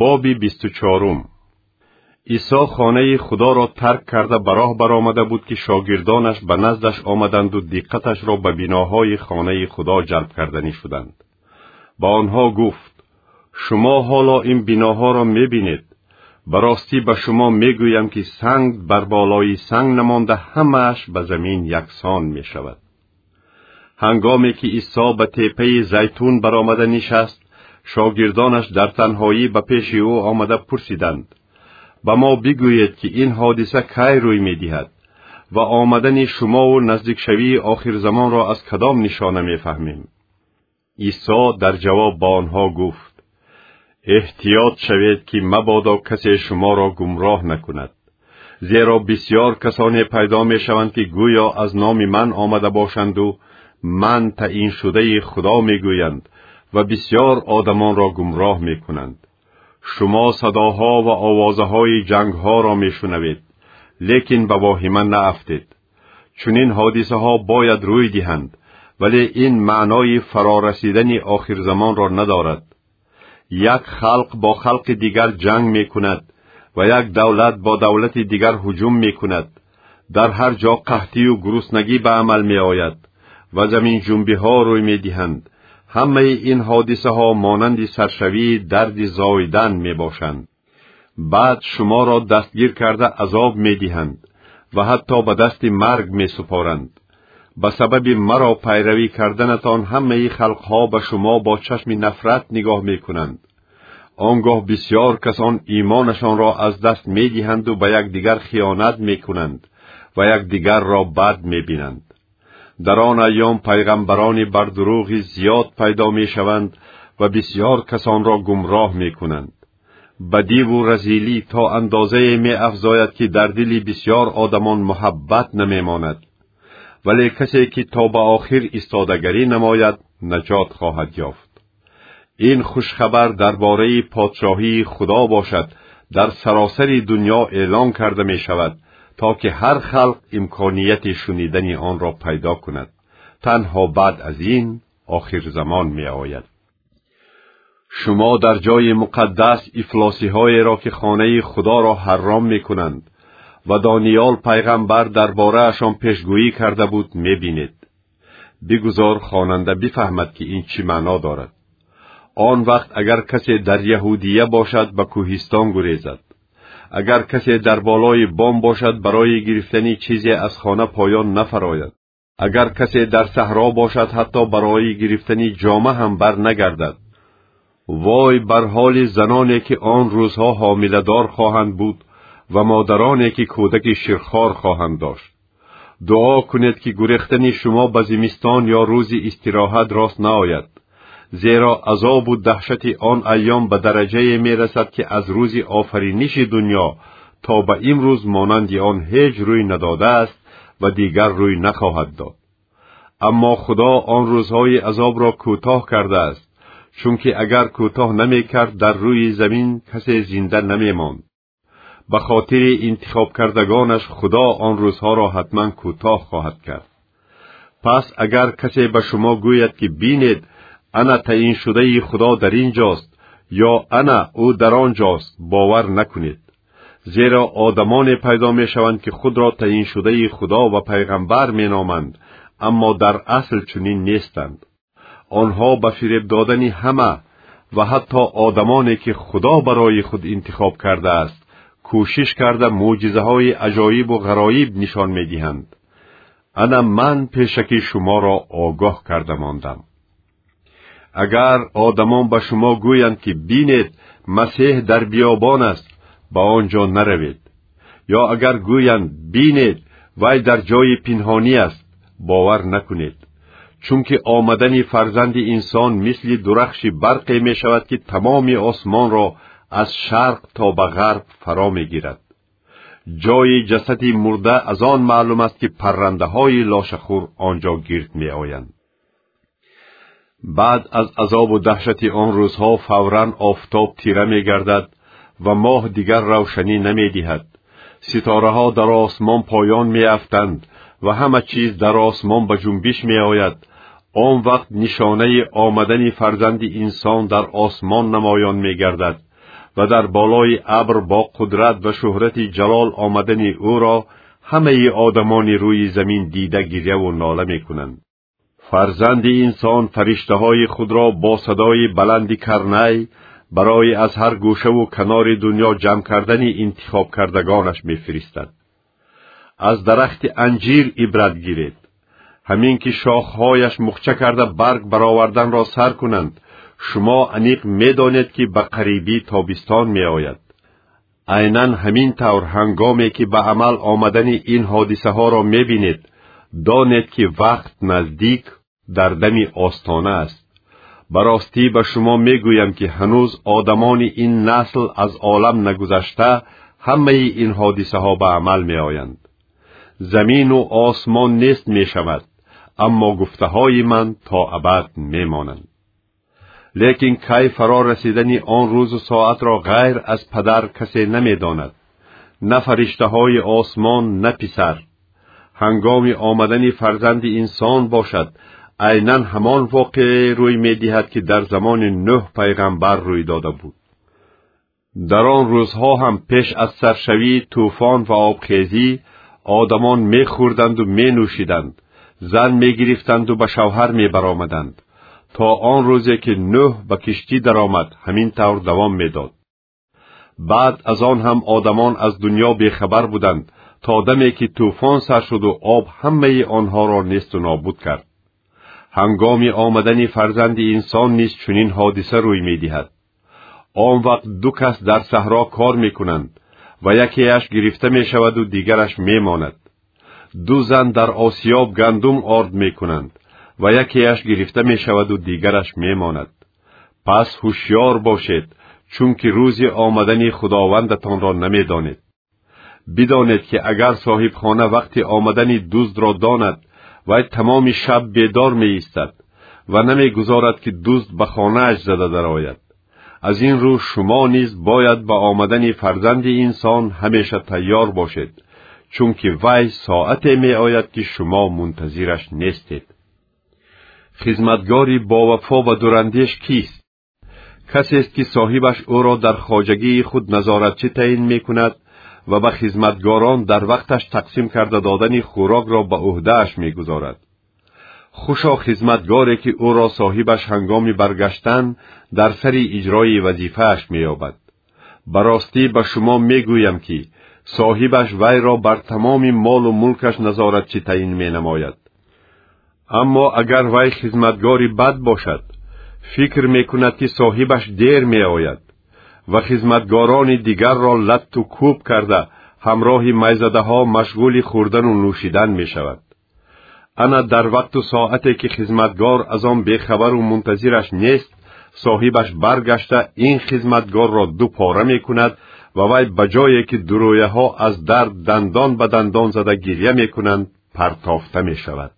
боби бисту чорум исо хонаи худоро тарк карда ба роҳ баромада буд ки шогирдонаш ба наздаш омаданду диққаташро ба биноҳои хонаи худо ҷалб карданӣ шуданд. Ба онҳо гуфт шумо ҳоло ин биноҳоро мебинед. Ба ростӣ ба шумо мегӯям ки санг бар болои санг намонда ҳамааш ба замин яксон мешавад ҳангоме ки исо ба теппаи зайтун баромада нишаст шогирдонаш дар танҳоӣ ба пеши ӯ омада пурсиданд. Ба мо бигӯед ки ин ҳодиса кай рӯй медиҳад ва омадани шумову наздикшавии охирзамонро аз кадом нишона мефаҳмем? Исо дар ҷавоб ба онҳо гуфт эҳтиёт шавед ки мабодо касе шуморо гумроҳ накунад. Зеро бисьёр касоне пайдо мешаванд ки гӯё аз номи ман омада бошанду. Ман таъиншудаи худо мегӯянд ва бисьёр одамонро гумроҳ мекунанд. Шумо садоҳо ва овозаҳои ҷангҳоро мешунавед лекин ба воҳима наафтед. Чунин ҳодисаҳо бояд рӯй диҳанд вале ин маънои фарорасидани охирзамонро надорад. Як халқ бо халқи дигар ҷанг мекунад ва як давлат бо давлати дигар ҳуҷум мекунад. Дар ҳар ҷо қаҳтию гуруснагӣ ба амал меояд ва заминҷунбиҳо рӯй медиҳанд ҳамаи ин ҳодисаҳо монанди саршавии дарди зоидан мебошанд. Баъд шуморо дастгир карда азоб медиҳанд ва ҳатто ба дасти марг месупоранд. Ба сабаби маро пайравӣ карданатон ҳамаи халқҳо ба шумо бо чашми нафрат нигоҳ мекунанд. Он гоҳ бисьёр касон имонашонро аз даст медиҳанду ба якдигар хиёнат мекунанд ва якдигарро бад мебинанд дар он айём пайғамбарони бардурӯғи зиёд пайдо мешаванд ва бисьёр касонро гумроҳ мекунанд. Бадиву разилӣ то андозае меафзояд ки дар дили бисьёр одамон муҳаббат намемонад. Вале касе ки то ба охир истодагарӣ намояд наҷот хоҳад ёфт. Ин хушхабар дар бораи подшоҳии худо бошад дар саросари дуньё эълон карда мешавад то ки ҳар халқ имконияти шунидани онро пайдо кунад танҳо баъд аз ин охирзамон меояд шумо дар ҷои муқаддас ифлосиҳоеро ки хонаи худоро ҳарром мекунанд ва дониёл пайғамбар дар бораашон пешгӯӣ карда буд мебинед бигузор хонанда бифаҳмад ки ин чӣ маъно дорад он вақт агар касе дар яҳудия бошад ба кӯҳистон гурезад агар касе дар болои бом бошад барои гирифтани чизе аз хона поён нафарояд. Агар касе дар саҳро бошад ҳатто барои гирифтани ҷома ҳам бар нагардад. Вой бар ҳоли заноне ки он рӯзҳо ҳомиладор хоҳанд буд ва модароне ки кӯдаки ширхор хоҳанд дошт. Дуо кунед ки гурехтани шумо ба зимистон ё рӯзи истироҳат рост наояд зеро азобу даҳшати он айём ба дараҷае мерасад ки аз рӯзи офариниши дуньё то ба имрӯз монанди он ҳеҷ рӯй надодааст ва дигар рӯй нахоҳад дод аммо худо он рӯзҳои азобро кӯтоҳ кардааст чунки агар кӯтоҳ намекард дар рӯи замин касе зинда намемонд ба хотири интихобкардагонаш худо он рӯзҳоро ҳатман кӯтоҳ хоҳад кард пас агар касе ба шумо гӯяд ки бинед ана таъиншудаи худо дар ин ҷост ё ана ӯ дар он ҷост бовар накунед зеро одамоне пайдо мешаванд ки худро таъиншудаи худо ва пайғамбар меноманд аммо дар асл чунин нестанд. Онҳо ба фиреб додани ҳама ва ҳатто одамоне ки худо барои худ интихоб кардааст кӯшиш карда мӯъҷизаҳои аҷоибу ғароиб нишон медиҳанд ана ман пешакӣ шуморо огоҳ карда мондам агар одамон ба шумо гӯянд ки бинед масеҳ дар биёбон аст ба он ҷо наравед. Ё агар гӯянд бинед вай дар ҷои пинҳонӣ аст бовар накунед. Чунки омадани фарзанди инсон мисли дурахши барқе мешавад ки тамоми осмонро аз шарқ то ба ғарб фаро мегирад. Ҷои ҷасади мурда аз он маълум аст ки паррандаҳои лошахӯр он ҷо гирд меоянд баъд аз азобу даҳшати он рӯзҳо фавран офтоб тира мегардад ва моҳ дигар равшанӣ намедиҳад. Ситораҳо дар осмон поён меафтанд ва ҳама чиз дар осмон ба ҷунбиш меояд. Он вақт нишонаи омадани фарзанди инсон дар осмон намоён мегардад ва дар болои абр бо қудрат ва шӯҳрати ҷалол омадани ӯро ҳамаи одамони рӯи замин дида гиряву нола мекунанд фарзанди инсон фариштаҳои худро бо садои баланди карнай барои аз ҳар гӯшаву канори дунё ҷамъ кардани интихобкардагонаш мефиристад. Аз дарахти анҷир ибрат гиред. Ҳамин ки шохҳояш мухча карда барг бароварданро сар кунанд шумо аниқ медонед ки ба қарибӣ тобистон меояд. Айнан ҳамин тавр ҳангоме ки ба амал омадани ин ҳодисаҳоро мебинед донед ки вақт наздик дар дами остона аст. Ба ростӣ ба шумо мегӯям ки ҳанӯз одамони ин насл аз олам нагузашта ҳамаи ин ҳодисаҳо ба амал меоянд. Замину осмон нест мешавад аммо гуфтаҳои ман то абад мемонанд. Лекин кай фаро расидани он рӯзу соатро ғайр аз падар касе намедонад. На фариштаҳои осмон на писар. Ҳангоми омадани фарзанди инсон бошад айнан ҳамон воқеае рӯй медиҳад ки дар замони нӯҳ пайғамбар рӯй дода буд. Дар он рӯзҳо ҳам пеш аз саршавии тӯфон ва обхезӣ одамон мехӯрданду менӯшиданд. Зан мегирифтанду ба шавҳар мебаромаданд. То он рӯзе ки нӯҳ ба киштӣ даромад ҳамин тавр давом медод. Баъд аз он ҳам одамон аз дуньё бехабар буданд то даме ки тӯфон сар шуду об ҳамаи онҳоро несту нобуд кард ҳангоми омадани фарзанди инсон низ чунин ҳодиса рӯй медиҳад. Он вақт ду кас дар саҳро кор мекунанд ва якеаш гирифта мешаваду дигараш мемонад. Ду зан дар осиёб гандум орд мекунанд ва якеаш гирифта мешаваду дигараш мемонад. Пас ҳушьёр бошед чунки рӯзи омадани худовандатонро намедонед. Бидонед ки агар соҳибхона вақти омадани дуздро донад вай тамоми шаб бедор меистад ва намегузорад ки дӯст ба хонааш зада дарояд. Аз ин рӯ шумо низ бояд ба омадани фарзанди инсон ҳамеша тайёр бошед чунки вай соате меояд ки шумо мунтазираш нестед. Хизматгори бовафо ва дурандеш кист? Касест ки соҳибаш ӯро дар хоҷагии худ назоратчӣ таъин мекунад? و نمی گذارد که دوست به خانه اش زده در آید. از این رو شما نیز باید به آمدن فرزند انسان همیشه تیار باشید چون که وی ساعت می آید که شما منتظرش نیستید. خدمتگاری با وفا و دورندیش کیست؟ کسی است که صاحبش او را در خواجگی خود نظارتچی تعیین می کند و به خدمتگاران در وقتش تقسیم کرده دادن خوراک را به عهدهاش می گذارد. خوشا خدمتگاری که او را صاحبش هنگام برگشتن در سر اجرای وظیفهاش مییابد براستی به شما میگویم که صاحبش وی را بر تمام مال و ملکش نظارتچی تعیین می نماید. اما اگر وی خدمتگاری بد باشد فکر می کند که صاحبش دیر می ва хизматгорони дигарро латту кӯб карда ҳамроҳи майзадаҳо машғули хӯрдану нӯшидан мешавад. Ана дар вақту соате ки хизматгор аз он бехабару мунтазираш нест соҳибаш баргашта ин хизматгорро дупора мекунад ва вай ба ҷое ки дурӯяҳо аз дард дандон ба дандон зада гирья мекунанд партофта мешавад.